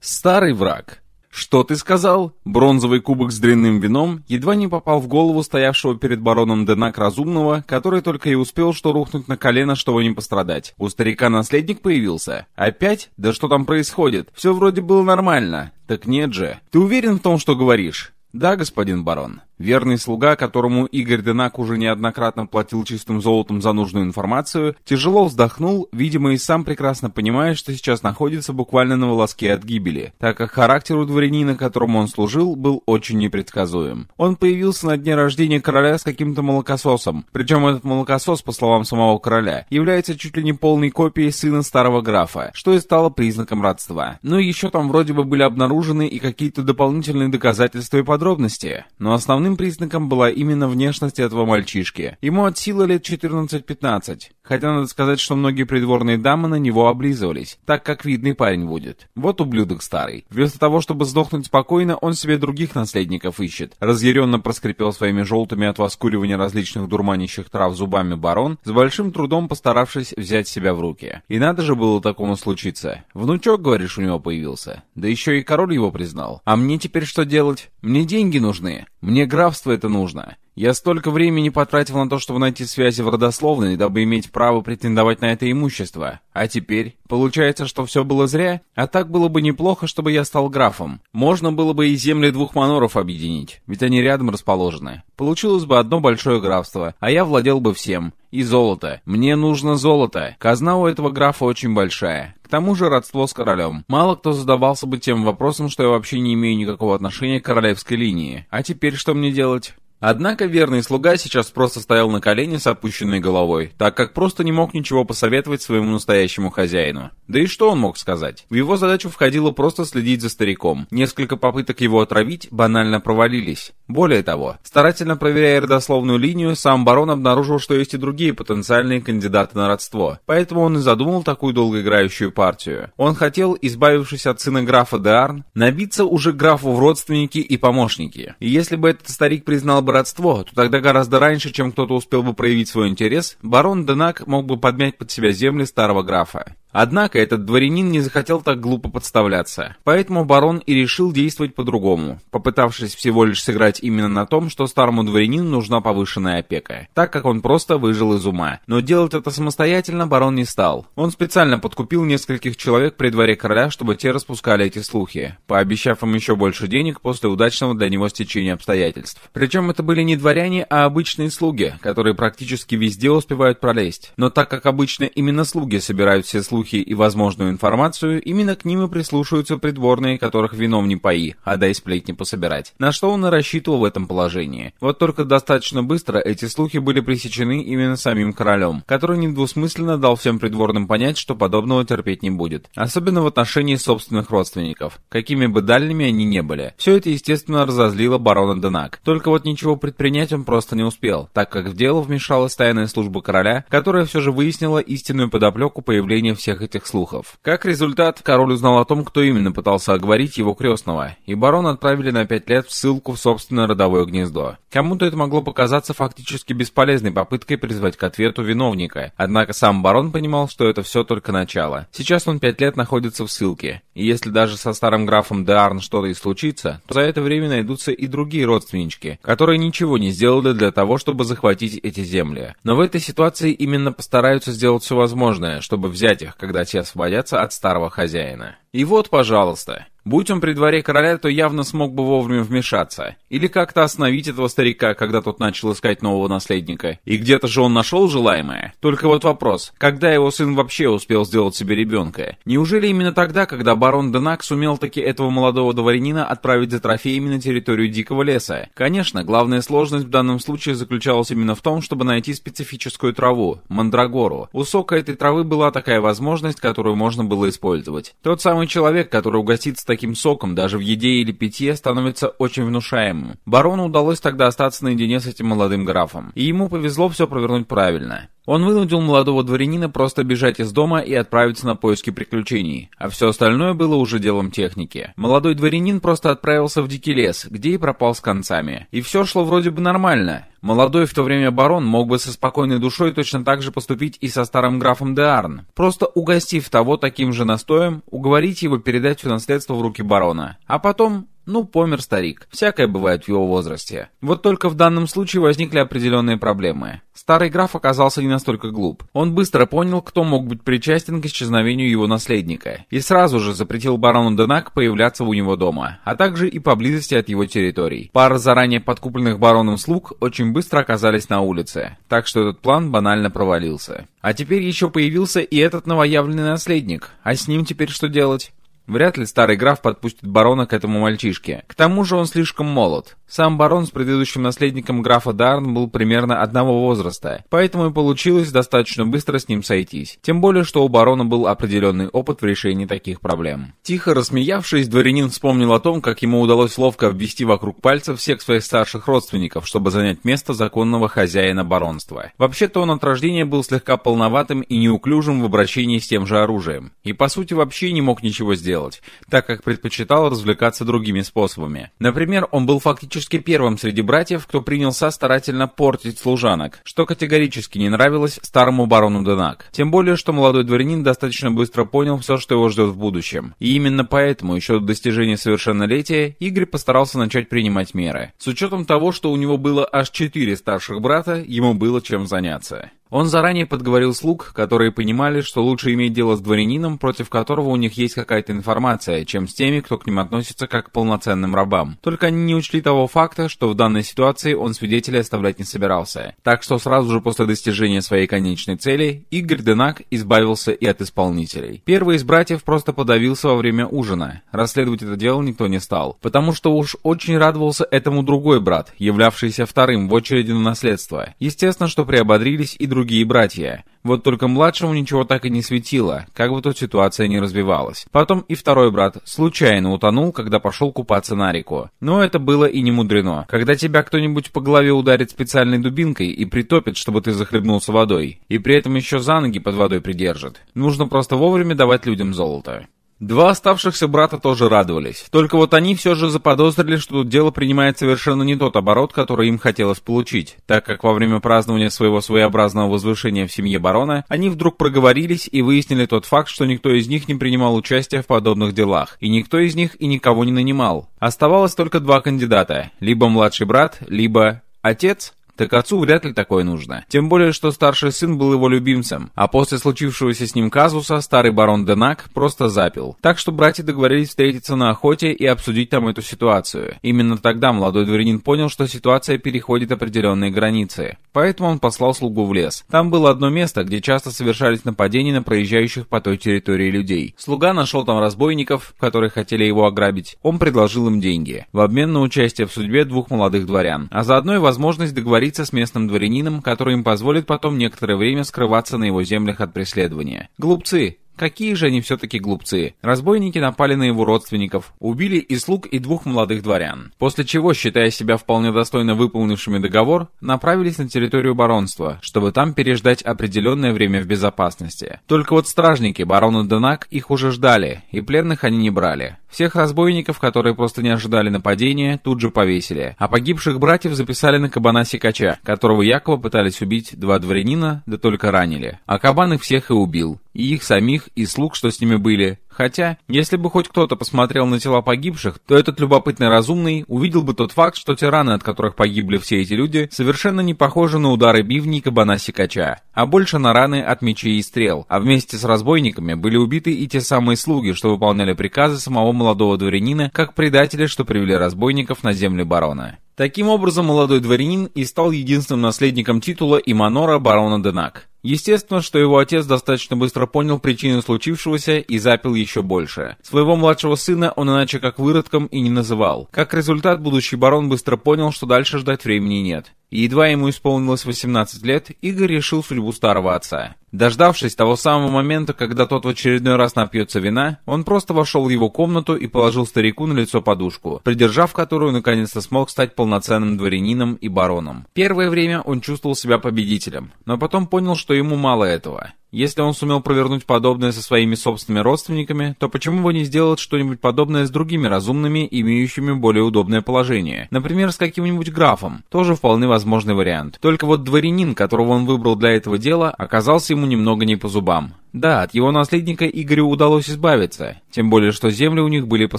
Старый враг. «Что ты сказал?» Бронзовый кубок с дрянным вином едва не попал в голову стоявшего перед бароном Денак Разумного, который только и успел что рухнуть на колено, чтобы не пострадать. У старика наследник появился. «Опять? Да что там происходит? Все вроде было нормально». «Так нет же. Ты уверен в том, что говоришь?» «Да, господин барон». Верный слуга, которому Игорь Денак уже неоднократно платил чистым золотом за нужную информацию, тяжело вздохнул, видимо и сам прекрасно понимая, что сейчас находится буквально на волоске от гибели, так как характер у дворянина, которому он служил, был очень непредсказуем. Он появился на дне рождения короля с каким-то молокососом, причем этот молокосос, по словам самого короля, является чуть ли не полной копией сына старого графа, что и стало признаком родства. Ну и еще там вроде бы были обнаружены и какие-то дополнительные доказательства и подробности, но основным Основным признаком была именно внешность этого мальчишки. Ему от силы лет 14-15, хотя надо сказать, что многие придворные дамы на него облизывались, так как видный парень будет. Вот ублюдок старый. Вместо того, чтобы сдохнуть спокойно, он себе других наследников ищет. Разъяренно проскрипел своими желтыми от воскуривания различных дурманящих трав зубами барон, с большим трудом постаравшись взять себя в руки. И надо же было такому случиться. Внучок, говоришь, у него появился. Да еще и король его признал. А мне теперь что делать? Мне деньги нужны. Мне графство это нужно. Я столько времени потратил на то, чтобы найти связи в родословной, дабы иметь право претендовать на это имущество. А теперь? Получается, что все было зря? А так было бы неплохо, чтобы я стал графом. Можно было бы и земли двух маноров объединить, ведь они рядом расположены. Получилось бы одно большое графство, а я владел бы всем. И золото. Мне нужно золото. Казна у этого графа очень большая. К тому же родство с королем. Мало кто задавался бы тем вопросом, что я вообще не имею никакого отношения к королевской линии. А теперь что мне делать? Однако верный слуга сейчас просто стоял на колене с опущенной головой, так как просто не мог ничего посоветовать своему настоящему хозяину. Да и что он мог сказать? В его задачу входило просто следить за стариком. Несколько попыток его отравить банально провалились. Более того, старательно проверяя родословную линию, сам барон обнаружил, что есть и другие потенциальные кандидаты на родство. Поэтому он и задумал такую долгоиграющую партию. Он хотел, избавившись от сына графа Деарн, набиться уже графу в родственники и помощники. И если бы этот старик признал бы бы родство, то тогда гораздо раньше, чем кто-то успел бы проявить свой интерес, барон Денак мог бы подмять под себя земли старого графа. Однако этот дворянин не захотел так глупо подставляться, поэтому барон и решил действовать по-другому, попытавшись всего лишь сыграть именно на том, что старому дворянину нужна повышенная опека, так как он просто выжил из ума. Но делать это самостоятельно барон не стал. Он специально подкупил нескольких человек при дворе короля, чтобы те распускали эти слухи, пообещав им еще больше денег после удачного для него стечения обстоятельств. Причем это были не дворяне, а обычные слуги, которые практически везде успевают пролезть. Но так как обычно именно слуги собирают все слухи, слухи и возможную информацию, именно к ним и прислушиваются придворные, которых вином не пои, а дай сплетни пособирать. На что он и рассчитывал в этом положении. Вот только достаточно быстро эти слухи были пресечены именно самим королем, который недвусмысленно дал всем придворным понять, что подобного терпеть не будет. Особенно в отношении собственных родственников, какими бы дальними они не были. Все это, естественно, разозлило барона Денак. Только вот ничего предпринять он просто не успел, так как в дело вмешалась тайная служба короля, которая все же выяснила истинную подоплеку появления всех всех этих слухов. Как результат, король узнал о том, кто именно пытался оговорить его крестного, и барона отправили на пять лет в ссылку в собственное родовое гнездо. Кому-то это могло показаться фактически бесполезной попыткой призвать к ответу виновника, однако сам барон понимал, что это все только начало. Сейчас он пять лет находится в ссылке, и если даже со старым графом Деарн что-то и случится, то за это время найдутся и другие родственнички, которые ничего не сделали для того, чтобы захватить эти земли. Но в этой ситуации именно постараются сделать все возможное, чтобы взять их, когда те освободятся от старого хозяина. И вот, пожалуйста, Будь он при дворе короля, то явно смог бы вовремя вмешаться. Или как-то остановить этого старика, когда тот начал искать нового наследника. И где-то же он нашел желаемое. Только вот вопрос, когда его сын вообще успел сделать себе ребенка? Неужели именно тогда, когда барон Денак сумел таки этого молодого дворянина отправить за трофеями на территорию Дикого леса? Конечно, главная сложность в данном случае заключалась именно в том, чтобы найти специфическую траву, мандрагору. У сока этой травы была такая возможность, которую можно было использовать. Тот самый человек, который угостится таким соком даже в еде или питье становится очень внушаемым. Барону удалось тогда остаться наедине с этим молодым графом, и ему повезло все провернуть правильно. Он вынудил молодого дворянина просто бежать из дома и отправиться на поиски приключений, а все остальное было уже делом техники. Молодой дворянин просто отправился в дикий лес, где и пропал с концами. И все шло вроде бы нормально. Молодой в то время барон мог бы со спокойной душой точно так же поступить и со старым графом де Арн, просто угостив того таким же настоем, уговорить его передать все наследство в руки барона. А потом ну, помер старик. Всякое бывает в его возрасте. Вот только в данном случае возникли определенные проблемы. Старый граф оказался не настолько глуп. Он быстро понял, кто мог быть причастен к исчезновению его наследника, и сразу же запретил барону Денак появляться у него дома, а также и поблизости от его территорий. Пара заранее подкупленных бароном слуг очень быстро оказались на улице, так что этот план банально провалился. А теперь еще появился и этот новоявленный наследник, а с ним теперь что делать? Вряд ли старый граф подпустит барона к этому мальчишке. К тому же он слишком молод. Сам барон с предыдущим наследником графа Дарн был примерно одного возраста, поэтому и получилось достаточно быстро с ним сойтись. Тем более, что у барона был определенный опыт в решении таких проблем. Тихо рассмеявшись, дворянин вспомнил о том, как ему удалось ловко обвести вокруг пальцев всех своих старших родственников, чтобы занять место законного хозяина баронства. Вообще-то он от рождения был слегка полноватым и неуклюжим в обращении с тем же оружием, и по сути вообще не мог ничего сделать, так как предпочитал развлекаться другими способами. Например, он был фактически первым среди братьев, кто принялся старательно портить служанок, что категорически не нравилось старому барону Денак. Тем более, что молодой дворянин достаточно быстро понял все, что его ждет в будущем. И именно поэтому, еще до достижения совершеннолетия, Игорь постарался начать принимать меры. С учетом того, что у него было аж четыре старших брата, ему было чем заняться. Он заранее подговорил слуг, которые понимали, что лучше иметь дело с дворянином, против которого у них есть какая-то информация, чем с теми, кто к ним относится как к полноценным рабам. Только они не учли того факта, что в данной ситуации он свидетелей оставлять не собирался. Так что сразу же после достижения своей конечной цели, Игорь Денак избавился и от исполнителей. Первый из братьев просто подавился во время ужина. Расследовать это дело никто не стал, потому что уж очень радовался этому другой брат, являвшийся вторым в очереди на наследство. Естественно, что приободрились и другие другие братья. Вот только младшему ничего так и не светило, как бы тут ситуация не развивалась. Потом и второй брат случайно утонул, когда пошел купаться на реку. Но это было и не мудрено. Когда тебя кто-нибудь по голове ударит специальной дубинкой и притопит, чтобы ты захлебнулся водой, и при этом еще за ноги под водой придержит, нужно просто вовремя давать людям золото. Два оставшихся брата тоже радовались. Только вот они все же заподозрили, что дело принимает совершенно не тот оборот, который им хотелось получить, так как во время празднования своего своеобразного возвышения в семье барона, они вдруг проговорились и выяснили тот факт, что никто из них не принимал участия в подобных делах, и никто из них и никого не нанимал. Оставалось только два кандидата, либо младший брат, либо отец, так отцу вряд ли такое нужно. Тем более, что старший сын был его любимцем, а после случившегося с ним казуса старый барон Денак просто запил. Так что братья договорились встретиться на охоте и обсудить там эту ситуацию. Именно тогда молодой дворянин понял, что ситуация переходит определенные границы. Поэтому он послал слугу в лес. Там было одно место, где часто совершались нападения на проезжающих по той территории людей. Слуга нашел там разбойников, которые хотели его ограбить. Он предложил им деньги в обмен на участие в судьбе двух молодых дворян, а заодно и возможность договориться договориться с местным дворянином, который им позволит потом некоторое время скрываться на его землях от преследования. Глупцы! Какие же они все-таки глупцы. Разбойники напали на его родственников, убили и слуг, и двух молодых дворян. После чего, считая себя вполне достойно выполнившими договор, направились на территорию баронства, чтобы там переждать определенное время в безопасности. Только вот стражники барона Денак их уже ждали, и пленных они не брали. Всех разбойников, которые просто не ожидали нападения, тут же повесили, а погибших братьев записали на кабана Сикача, которого якобы пытались убить два дворянина, да только ранили. А кабан их всех и убил. И их самих, и слуг, что с ними были. Хотя, если бы хоть кто-то посмотрел на тела погибших, то этот любопытный разумный увидел бы тот факт, что те раны, от которых погибли все эти люди, совершенно не похожи на удары бивни кабана Сикача, а больше на раны от мечей и стрел, а вместе с разбойниками были убиты и те самые слуги, что выполняли приказы самого молодого дворянина, как предатели, что привели разбойников на земли барона. Таким образом, молодой дворянин и стал единственным наследником титула и манора барона Денак. Естественно, что его отец достаточно быстро понял причину случившегося и запил еще больше. Своего младшего сына он иначе как выродком и не называл. Как результат, будущий барон быстро понял, что дальше ждать времени нет едва ему исполнилось 18 лет, Игорь решил судьбу старого отца. Дождавшись того самого момента, когда тот в очередной раз напьется вина, он просто вошел в его комнату и положил старику на лицо подушку, придержав которую наконец-то смог стать полноценным дворянином и бароном. Первое время он чувствовал себя победителем, но потом понял, что ему мало этого. Если он сумел провернуть подобное со своими собственными родственниками, то почему бы не сделать что-нибудь подобное с другими разумными, имеющими более удобное положение? Например, с каким-нибудь графом. Тоже вполне возможный вариант. Только вот дворянин, которого он выбрал для этого дела, оказался ему немного не по зубам. Да, от его наследника Игорю удалось избавиться, тем более что земли у них были по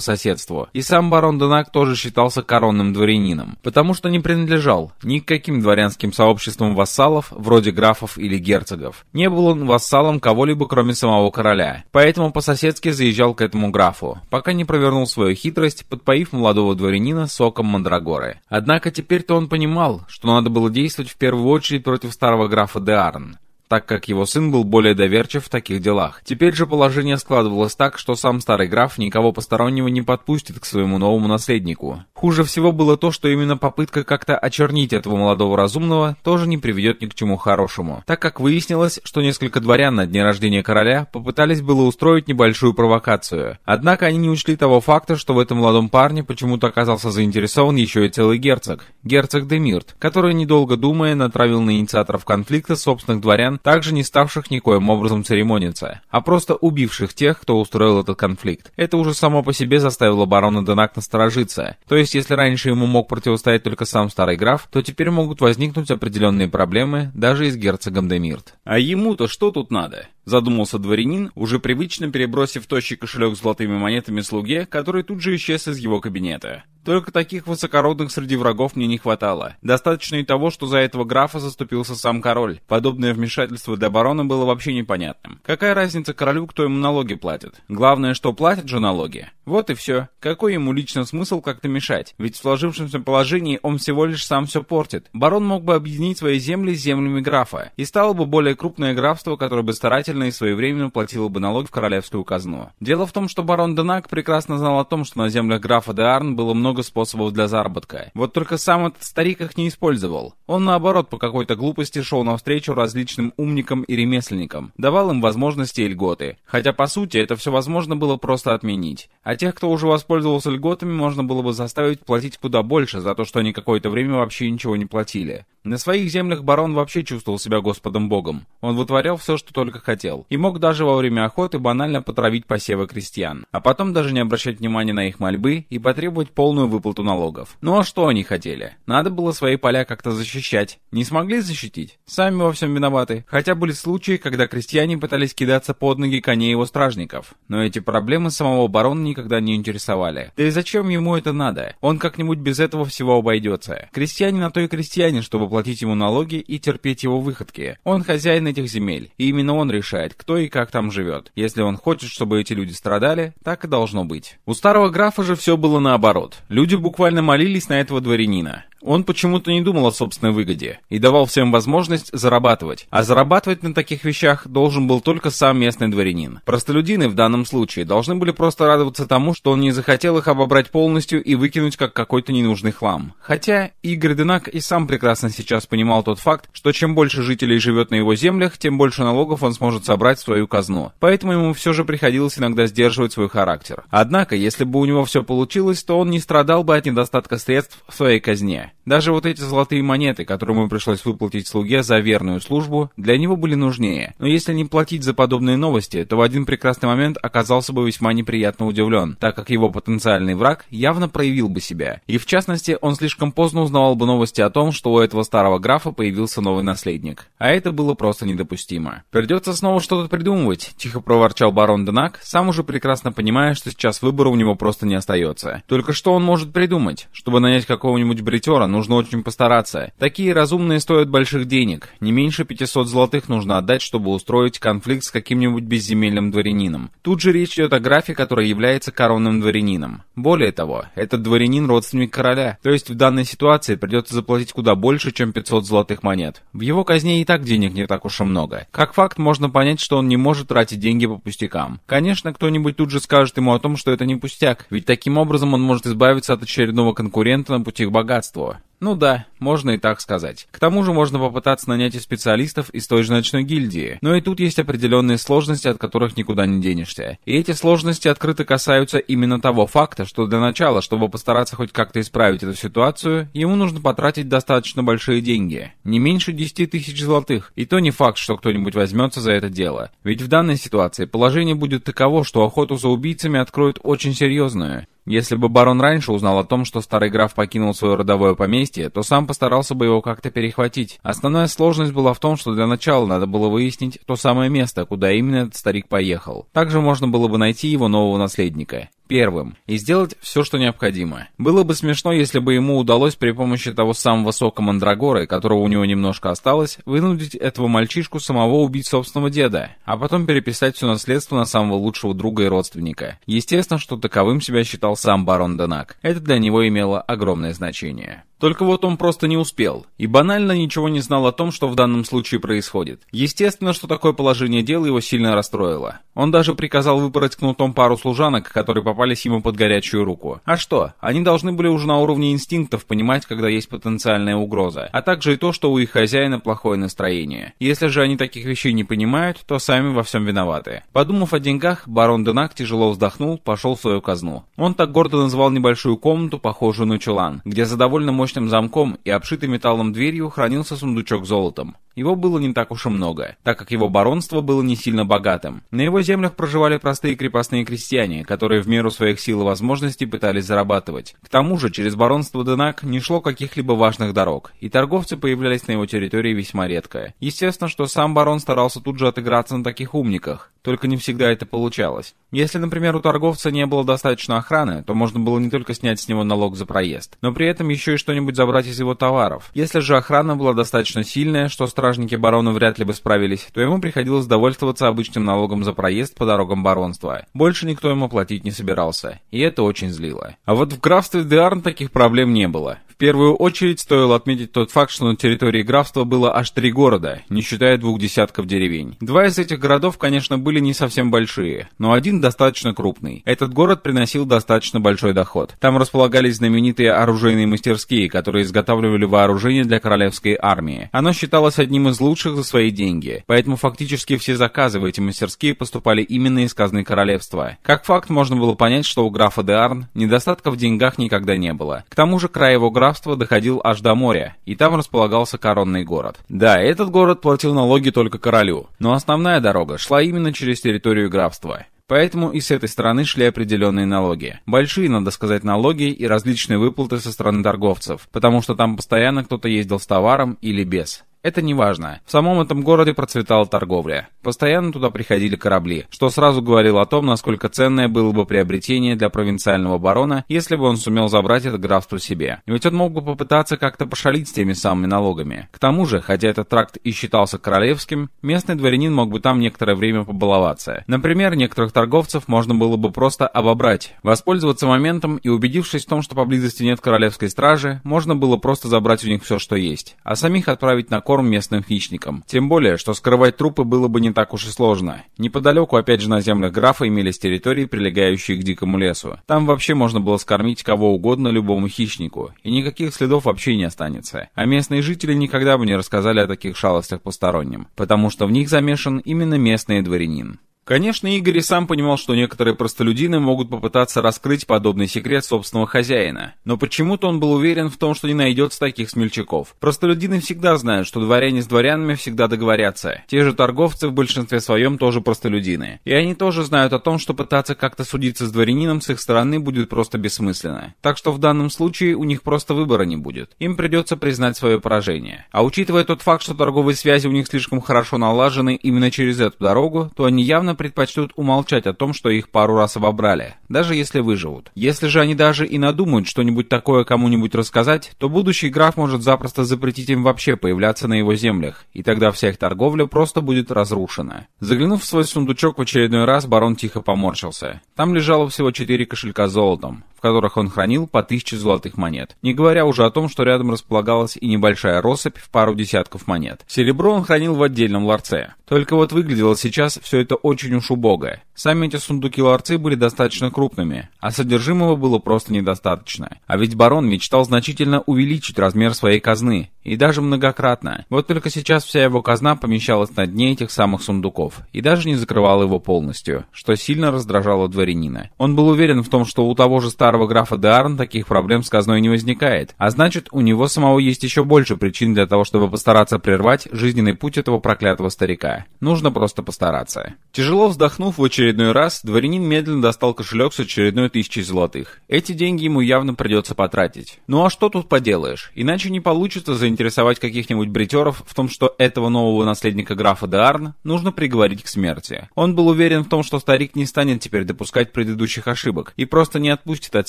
соседству. И сам барон Денак тоже считался коронным дворянином, потому что не принадлежал ни к каким дворянским сообществам вассалов, вроде графов или герцогов. Не был он вассалом кого-либо, кроме самого короля, поэтому по-соседски заезжал к этому графу, пока не провернул свою хитрость, подпоив молодого дворянина соком мандрагоры. Однако теперь-то он понимал, что надо было действовать в первую очередь против старого графа де Арн так как его сын был более доверчив в таких делах. Теперь же положение складывалось так, что сам старый граф никого постороннего не подпустит к своему новому наследнику. Хуже всего было то, что именно попытка как-то очернить этого молодого разумного тоже не приведет ни к чему хорошему, так как выяснилось, что несколько дворян на дне рождения короля попытались было устроить небольшую провокацию. Однако они не учли того факта, что в этом молодом парне почему-то оказался заинтересован еще и целый герцог, герцог Демирт, который, недолго думая, натравил на инициаторов конфликта собственных дворян также не ставших никоим образом церемониться, а просто убивших тех, кто устроил этот конфликт. Это уже само по себе заставило барона Денак насторожиться. То есть, если раньше ему мог противостоять только сам старый граф, то теперь могут возникнуть определенные проблемы даже и с герцогом Демирт. А ему-то что тут надо? Задумался дворянин, уже привычно перебросив тощий кошелек с золотыми монетами слуге, который тут же исчез из его кабинета. Только таких высокородных среди врагов мне не хватало. Достаточно и того, что за этого графа заступился сам король. Подобное вмешательство для барона было вообще непонятным. Какая разница королю, кто ему налоги платит? Главное, что платят же налоги. Вот и все. Какой ему лично смысл как-то мешать? Ведь в сложившемся положении он всего лишь сам все портит. Барон мог бы объединить свои земли с землями графа, и стало бы более крупное графство, которое бы старательно и своевременно платило бы налог в королевскую казну. Дело в том, что барон Денак прекрасно знал о том, что на землях графа де Арн было много много способов для заработка. Вот только сам этот старик их не использовал. Он наоборот по какой-то глупости шел навстречу различным умникам и ремесленникам, давал им возможности и льготы. Хотя по сути это все возможно было просто отменить. А тех, кто уже воспользовался льготами, можно было бы заставить платить куда больше за то, что они какое-то время вообще ничего не платили. На своих землях барон вообще чувствовал себя Господом Богом. Он вытворял все, что только хотел. И мог даже во время охоты банально потравить посевы крестьян. А потом даже не обращать внимания на их мольбы и потребовать полную выплату налогов. Ну а что они хотели? Надо было свои поля как-то защищать. Не смогли защитить? Сами во всем виноваты. Хотя были случаи, когда крестьяне пытались кидаться под ноги коней его стражников. Но эти проблемы самого барона никогда не интересовали. Да и зачем ему это надо? Он как-нибудь без этого всего обойдется. Крестьяне на то и крестьяне, чтобы платить ему налоги и терпеть его выходки. Он хозяин этих земель, и именно он решает, кто и как там живет. Если он хочет, чтобы эти люди страдали, так и должно быть. У старого графа же все было наоборот. Люди буквально молились на этого дворянина. Он почему-то не думал о собственной выгоде и давал всем возможность зарабатывать. А зарабатывать на таких вещах должен был только сам местный дворянин. Простолюдины в данном случае должны были просто радоваться тому, что он не захотел их обобрать полностью и выкинуть как какой-то ненужный хлам. Хотя Игорь Денак и сам прекрасно сейчас понимал тот факт, что чем больше жителей живет на его землях, тем больше налогов он сможет собрать в свою казну. Поэтому ему все же приходилось иногда сдерживать свой характер. Однако, если бы у него все получилось, то он не страдал бы от недостатка средств в своей казне. Даже вот эти золотые монеты, которые ему пришлось выплатить слуге за верную службу, для него были нужнее. Но если не платить за подобные новости, то в один прекрасный момент оказался бы весьма неприятно удивлен, так как его потенциальный враг явно проявил бы себя. И в частности, он слишком поздно узнавал бы новости о том, что у этого старого графа появился новый наследник. А это было просто недопустимо. «Придется снова что-то придумывать», — тихо проворчал барон Денак, сам уже прекрасно понимая, что сейчас выбора у него просто не остается. Только что он может придумать, чтобы нанять какого-нибудь бритера, нужно очень постараться. Такие разумные стоят больших денег. Не меньше 500 золотых нужно отдать, чтобы устроить конфликт с каким-нибудь безземельным дворянином. Тут же речь идет о графе, который является коронным дворянином. Более того, этот дворянин родственник короля. То есть в данной ситуации придется заплатить куда больше, чем 500 золотых монет. В его казне и так денег не так уж и много. Как факт, можно понять, что он не может тратить деньги по пустякам. Конечно, кто-нибудь тут же скажет ему о том, что это не пустяк, ведь таким образом он может избавиться от очередного конкурента на пути к богатству. Ну да, можно и так сказать. К тому же можно попытаться нанять и специалистов из той же ночной гильдии. Но и тут есть определенные сложности, от которых никуда не денешься. И эти сложности открыто касаются именно того факта, что для начала, чтобы постараться хоть как-то исправить эту ситуацию, ему нужно потратить достаточно большие деньги. Не меньше 10 тысяч золотых. И то не факт, что кто-нибудь возьмется за это дело. Ведь в данной ситуации положение будет таково, что охоту за убийцами откроют очень серьезную. Если бы барон раньше узнал о том, что старый граф покинул свое родовое поместье, то сам постарался бы его как-то перехватить. Основная сложность была в том, что для начала надо было выяснить то самое место, куда именно этот старик поехал. Также можно было бы найти его нового наследника первым и сделать все, что необходимо. Было бы смешно, если бы ему удалось при помощи того самого сока Мандрагоры, которого у него немножко осталось, вынудить этого мальчишку самого убить собственного деда, а потом переписать все наследство на самого лучшего друга и родственника. Естественно, что таковым себя считал сам барон Денак. Это для него имело огромное значение. Только вот он просто не успел, и банально ничего не знал о том, что в данном случае происходит. Естественно, что такое положение дела его сильно расстроило. Он даже приказал выпороть кнутом пару служанок, которые попались ему под горячую руку. А что? Они должны были уже на уровне инстинктов понимать, когда есть потенциальная угроза, а также и то, что у их хозяина плохое настроение. Если же они таких вещей не понимают, то сами во всем виноваты. Подумав о деньгах, барон Денак тяжело вздохнул, пошел в свою казну. Он так гордо называл небольшую комнату, похожую на чулан, где за довольно мощным мощным замком и обшитый металлом дверью хранился сундучок золотом. Его было не так уж и много, так как его баронство было не сильно богатым. На его землях проживали простые крепостные крестьяне, которые в меру своих сил и возможностей пытались зарабатывать. К тому же через баронство Денак не шло каких-либо важных дорог, и торговцы появлялись на его территории весьма редко. Естественно, что сам барон старался тут же отыграться на таких умниках, только не всегда это получалось. Если, например, у торговца не было достаточно охраны, то можно было не только снять с него налог за проезд, но при этом еще и что-нибудь забрать из его товаров. Если же охрана была достаточно сильная, что стражники барона вряд ли бы справились, то ему приходилось довольствоваться обычным налогом за проезд по дорогам баронства. Больше никто ему платить не собирался, и это очень злило. А вот в графстве Деарн таких проблем не было. В первую очередь стоило отметить тот факт, что на территории графства было аж три города, не считая двух десятков деревень. Два из этих городов, конечно, были не совсем большие, но один достаточно крупный. Этот город приносил достаточно большой доход. Там располагались знаменитые оружейные мастерские, которые изготавливали вооружение для королевской армии. Оно считалось одним из лучших за свои деньги, поэтому фактически все заказы в эти мастерские поступали именно из казны королевства. Как факт, можно было понять, что у графа де Арн недостатка в деньгах никогда не было. К тому же край его графства доходил аж до моря, и там располагался коронный город. Да, этот город платил налоги только королю, но основная дорога шла именно через территорию графства. Поэтому и с этой стороны шли определенные налоги. Большие, надо сказать, налоги и различные выплаты со стороны торговцев, потому что там постоянно кто-то ездил с товаром или без. Это не важно. В самом этом городе процветала торговля. Постоянно туда приходили корабли, что сразу говорило о том, насколько ценное было бы приобретение для провинциального барона, если бы он сумел забрать это графство себе. Ведь он мог бы попытаться как-то пошалить с теми самыми налогами. К тому же, хотя этот тракт и считался королевским, местный дворянин мог бы там некоторое время побаловаться. Например, некоторых торговцев можно было бы просто обобрать, воспользоваться моментом и убедившись в том, что поблизости нет королевской стражи, можно было просто забрать у них все, что есть, а самих отправить на корм местным хищникам. Тем более, что скрывать трупы было бы не так уж и сложно. Неподалеку, опять же, на землях графа имелись территории, прилегающие к дикому лесу. Там вообще можно было скормить кого угодно любому хищнику, и никаких следов вообще не останется. А местные жители никогда бы не рассказали о таких шалостях посторонним, потому что в них замешан именно местный дворянин. Конечно, Игорь и сам понимал, что некоторые простолюдины могут попытаться раскрыть подобный секрет собственного хозяина. Но почему-то он был уверен в том, что не найдется таких смельчаков. Простолюдины всегда знают, что дворяне с дворянами всегда договорятся. Те же торговцы в большинстве своем тоже простолюдины. И они тоже знают о том, что пытаться как-то судиться с дворянином с их стороны будет просто бессмысленно. Так что в данном случае у них просто выбора не будет. Им придется признать свое поражение. А учитывая тот факт, что торговые связи у них слишком хорошо налажены именно через эту дорогу, то они явно явно предпочтут умолчать о том, что их пару раз обобрали, даже если выживут. Если же они даже и надумают что-нибудь такое кому-нибудь рассказать, то будущий граф может запросто запретить им вообще появляться на его землях, и тогда вся их торговля просто будет разрушена. Заглянув в свой сундучок в очередной раз, барон тихо поморщился. Там лежало всего четыре кошелька с золотом, в которых он хранил по тысяче золотых монет. Не говоря уже о том, что рядом располагалась и небольшая россыпь в пару десятков монет. Серебро он хранил в отдельном ларце. Только вот выглядело сейчас все это очень уж убого. Сами эти сундуки-ларцы были достаточно крупными, а содержимого было просто недостаточно. А ведь барон мечтал значительно увеличить размер своей казны, и даже многократно. Вот только сейчас вся его казна помещалась на дне этих самых сундуков, и даже не закрывала его полностью, что сильно раздражало дворянина. Он был уверен в том, что у того же старого графа Деарн таких проблем с казной не возникает, а значит, у него самого есть еще больше причин для того, чтобы постараться прервать жизненный путь этого проклятого старика. Нужно просто постараться. Тяжело вздохнув в очередной раз, дворянин медленно достал кошелек с очередной тысячей золотых. Эти деньги ему явно придется потратить. Ну а что тут поделаешь? Иначе не получится заинтересовать каких-нибудь бритеров в том, что этого нового наследника графа Деарн нужно приговорить к смерти. Он был уверен в том, что старик не станет теперь допускать предыдущих ошибок и просто не отпустит от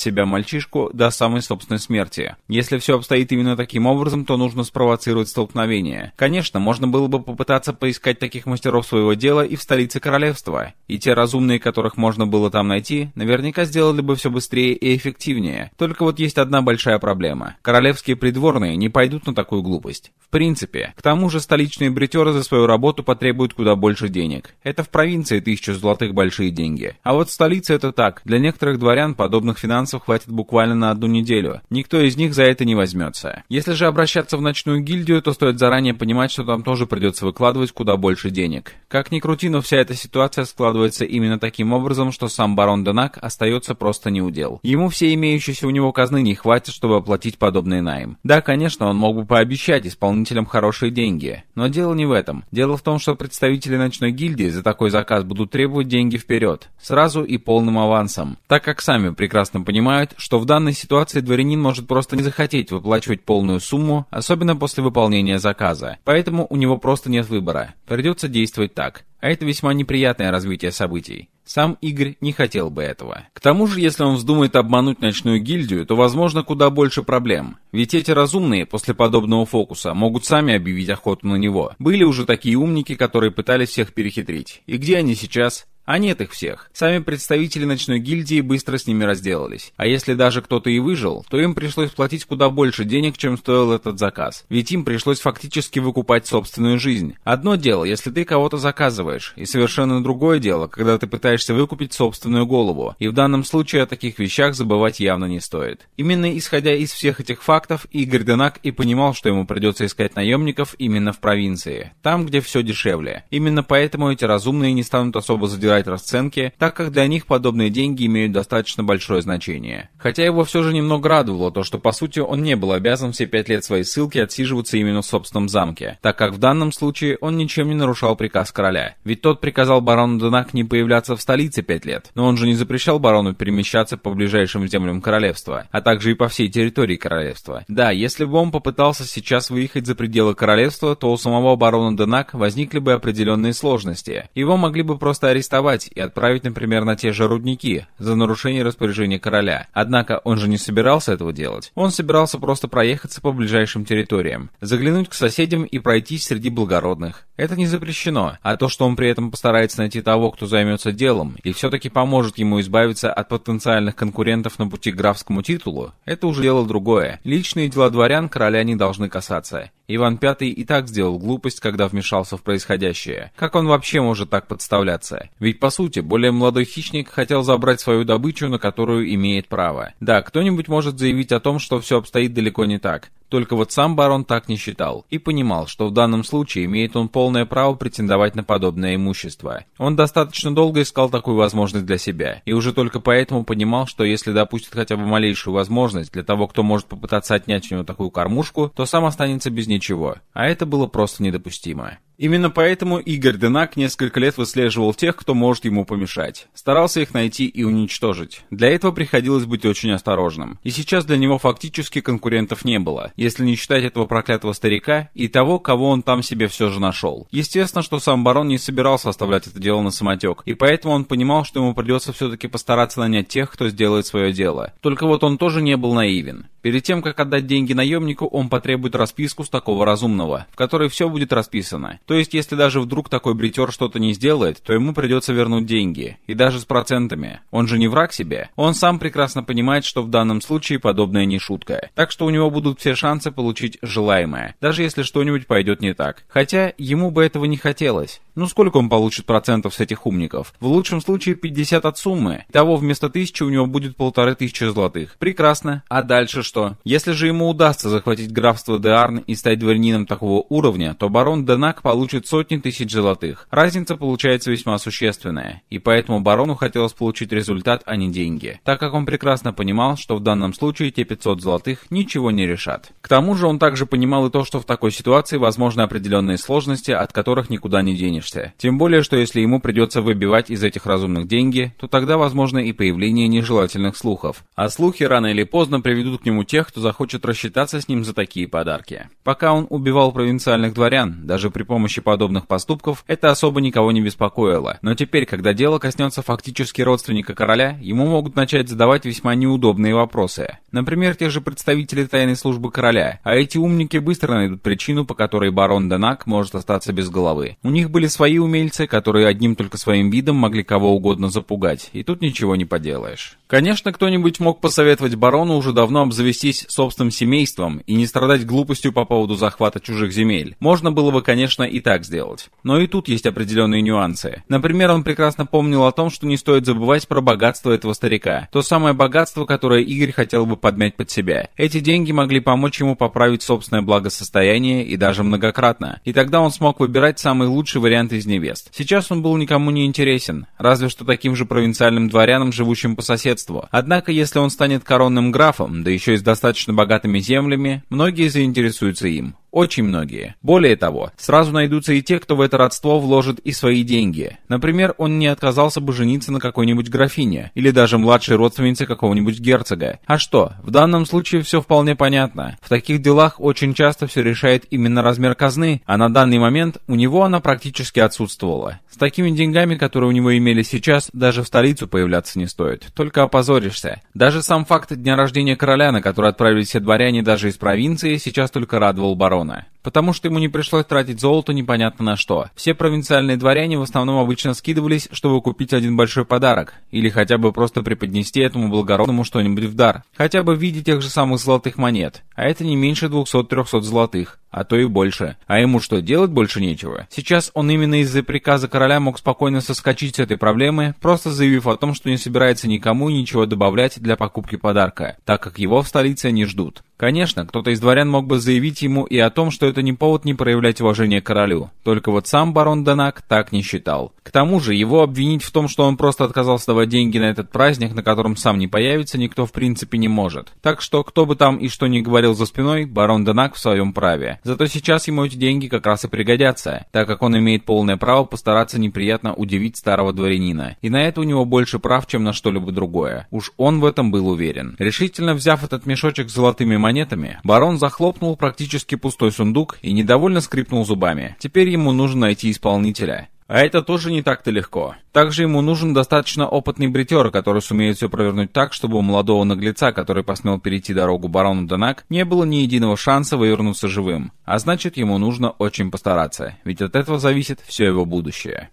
себя мальчишку до самой собственной смерти. Если все обстоит именно таким образом, то нужно спровоцировать столкновение. Конечно, можно было бы попытаться поискать таких мастеров своего дела и в столице королевства. И те разумные, которых можно было там найти, наверняка сделали бы все быстрее и эффективнее. Только вот есть одна большая проблема. Королевские придворные не пойдут на такую глупость. В принципе. К тому же столичные бритеры за свою работу потребуют куда больше денег. Это в провинции тысячу золотых большие деньги. А вот в столице это так. Для некоторых дворян подобных финансов хватит буквально на одну неделю. Никто из них за это не возьмется. Если же обращаться в ночную гильдию, то стоит заранее понимать, что там тоже придется выкладывать куда больше денег. Как ни крути, но вся эта ситуация складывается именно таким образом, что сам барон Денак остается просто неудел. Ему все имеющиеся у него казны не хватит, чтобы оплатить подобный найм. Да, конечно, он мог бы пообещать исполнителям хорошие деньги, но дело не в этом. Дело в том, что представители ночной гильдии за такой заказ будут требовать деньги вперед, сразу и полным авансом, так как сами прекрасно понимают, что в данной ситуации дворянин может просто не захотеть выплачивать полную сумму, особенно после выполнения заказа. Поэтому у него просто нет выбора. Придется действовать так. А это весьма неприятное развитие событий. Сам Игорь не хотел бы этого. К тому же, если он вздумает обмануть ночную гильдию, то возможно куда больше проблем. Ведь эти разумные после подобного фокуса могут сами объявить охоту на него. Были уже такие умники, которые пытались всех перехитрить. И где они сейчас? А нет их всех. Сами представители ночной гильдии быстро с ними разделались. А если даже кто-то и выжил, то им пришлось платить куда больше денег, чем стоил этот заказ. Ведь им пришлось фактически выкупать собственную жизнь. Одно дело, если ты кого-то заказываешь, и совершенно другое дело, когда ты пытаешься выкупить собственную голову. И в данном случае о таких вещах забывать явно не стоит. Именно исходя из всех этих фактов, Игорь Денак и понимал, что ему придется искать наемников именно в провинции. Там, где все дешевле. Именно поэтому эти разумные не станут особо задирать разбирать расценки, так как для них подобные деньги имеют достаточно большое значение. Хотя его все же немного радовало то, что по сути он не был обязан все пять лет своей ссылки отсиживаться именно в собственном замке, так как в данном случае он ничем не нарушал приказ короля. Ведь тот приказал барону Денак не появляться в столице пять лет, но он же не запрещал барону перемещаться по ближайшим землям королевства, а также и по всей территории королевства. Да, если бы он попытался сейчас выехать за пределы королевства, то у самого барона Денак возникли бы определенные сложности. Его могли бы просто арестовать арестовать и отправить, например, на те же рудники за нарушение распоряжения короля. Однако он же не собирался этого делать. Он собирался просто проехаться по ближайшим территориям, заглянуть к соседям и пройтись среди благородных. Это не запрещено, а то, что он при этом постарается найти того, кто займется делом, и все-таки поможет ему избавиться от потенциальных конкурентов на пути к графскому титулу, это уже дело другое. Личные дела дворян короля не должны касаться. Иван V и так сделал глупость, когда вмешался в происходящее. Как он вообще может так подставляться? Ведь, по сути, более молодой хищник хотел забрать свою добычу, на которую имеет право. Да, кто-нибудь может заявить о том, что все обстоит далеко не так. Только вот сам барон так не считал и понимал, что в данном случае имеет он полное право претендовать на подобное имущество. Он достаточно долго искал такую возможность для себя, и уже только поэтому понимал, что если допустит хотя бы малейшую возможность для того, кто может попытаться отнять у него такую кормушку, то сам останется без ничего. А это было просто недопустимо. Именно поэтому Игорь Денак несколько лет выслеживал тех, кто может ему помешать. Старался их найти и уничтожить. Для этого приходилось быть очень осторожным. И сейчас для него фактически конкурентов не было, если не считать этого проклятого старика и того, кого он там себе все же нашел. Естественно, что сам барон не собирался оставлять это дело на самотек, и поэтому он понимал, что ему придется все-таки постараться нанять тех, кто сделает свое дело. Только вот он тоже не был наивен. Перед тем, как отдать деньги наемнику, он потребует расписку с такого разумного, в которой все будет расписано. То есть, если даже вдруг такой бритер что-то не сделает, то ему придется вернуть деньги. И даже с процентами. Он же не враг себе. Он сам прекрасно понимает, что в данном случае подобное не шутка. Так что у него будут все шансы получить желаемое. Даже если что-нибудь пойдет не так. Хотя, ему бы этого не хотелось. Ну сколько он получит процентов с этих умников? В лучшем случае 50 от суммы. Того вместо тысячи у него будет полторы тысячи золотых. Прекрасно. А дальше что? Если же ему удастся захватить графство Деарн и стать дворянином такого уровня, то барон Денак получит сотни тысяч золотых. Разница получается весьма существенная. И поэтому барону хотелось получить результат, а не деньги. Так как он прекрасно понимал, что в данном случае те 500 золотых ничего не решат. К тому же он также понимал и то, что в такой ситуации возможны определенные сложности, от которых никуда не денешься. Тем более, что если ему придется выбивать из этих разумных деньги, то тогда возможно и появление нежелательных слухов. А слухи рано или поздно приведут к нему тех, кто захочет рассчитаться с ним за такие подарки. Пока он убивал провинциальных дворян, даже при помощи подобных поступков, это особо никого не беспокоило. Но теперь, когда дело коснется фактически родственника короля, ему могут начать задавать весьма неудобные вопросы. Например, те же представители тайной службы короля, а эти умники быстро найдут причину, по которой барон Денак может остаться без головы. У них были свои умельцы, которые одним только своим видом могли кого угодно запугать, и тут ничего не поделаешь. Конечно, кто-нибудь мог посоветовать барону уже давно обзавестись собственным семейством и не страдать глупостью по поводу захвата чужих земель. Можно было бы, конечно, и так сделать. Но и тут есть определенные нюансы. Например, он прекрасно помнил о том, что не стоит забывать про богатство этого старика. То самое богатство, которое Игорь хотел бы подмять под себя. Эти деньги могли помочь ему поправить собственное благосостояние и даже многократно. И тогда он смог выбирать самый лучший вариант из невест. Сейчас он был никому не интересен, разве что таким же провинциальным дворянам, живущим по соседству. Однако, если он станет коронным графом, да еще и с достаточно богатыми землями, многие заинтересуются им. Очень многие. Более того, сразу найдутся и те, кто в это родство вложит и свои деньги. Например, он не отказался бы жениться на какой-нибудь графине, или даже младшей родственнице какого-нибудь герцога. А что, в данном случае все вполне понятно. В таких делах очень часто все решает именно размер казны, а на данный момент у него она практически отсутствовала. С такими деньгами, которые у него имели сейчас, даже в столицу появляться не стоит, только опозоришься. Даже сам факт дня рождения короля, на который отправились все дворяне даже из провинции, сейчас только радовал барона vegetarianer. Потому что ему не пришлось тратить золото непонятно на что. Все провинциальные дворяне в основном обычно скидывались, чтобы купить один большой подарок, или хотя бы просто преподнести этому благородному что-нибудь в дар, хотя бы в виде тех же самых золотых монет, а это не меньше 200-300 золотых, а то и больше. А ему что, делать больше нечего? Сейчас он именно из-за приказа короля мог спокойно соскочить с этой проблемы, просто заявив о том, что не собирается никому ничего добавлять для покупки подарка, так как его в столице не ждут. Конечно, кто-то из дворян мог бы заявить ему и о том, что это не повод не проявлять уважение королю. Только вот сам барон Данак так не считал. К тому же, его обвинить в том, что он просто отказался давать деньги на этот праздник, на котором сам не появится, никто в принципе не может. Так что, кто бы там и что ни говорил за спиной, барон Данак в своем праве. Зато сейчас ему эти деньги как раз и пригодятся, так как он имеет полное право постараться неприятно удивить старого дворянина. И на это у него больше прав, чем на что-либо другое. Уж он в этом был уверен. Решительно взяв этот мешочек с золотыми монетами, барон захлопнул практически пустой сундук и недовольно скрипнул зубами. Теперь ему нужно найти исполнителя. А это тоже не так-то легко. Также ему нужен достаточно опытный бритер, который сумеет все провернуть так, чтобы у молодого наглеца, который посмел перейти дорогу барону Данак, не было ни единого шанса вывернуться живым. А значит, ему нужно очень постараться, ведь от этого зависит все его будущее.